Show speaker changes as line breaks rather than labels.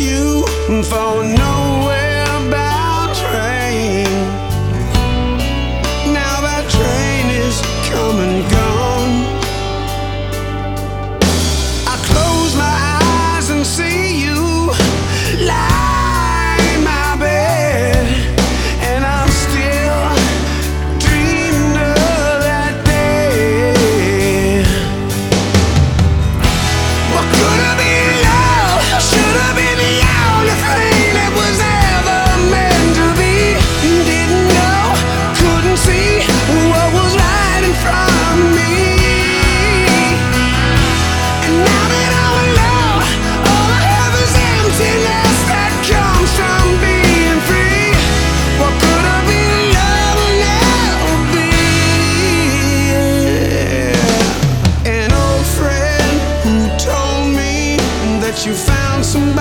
you for no one somebody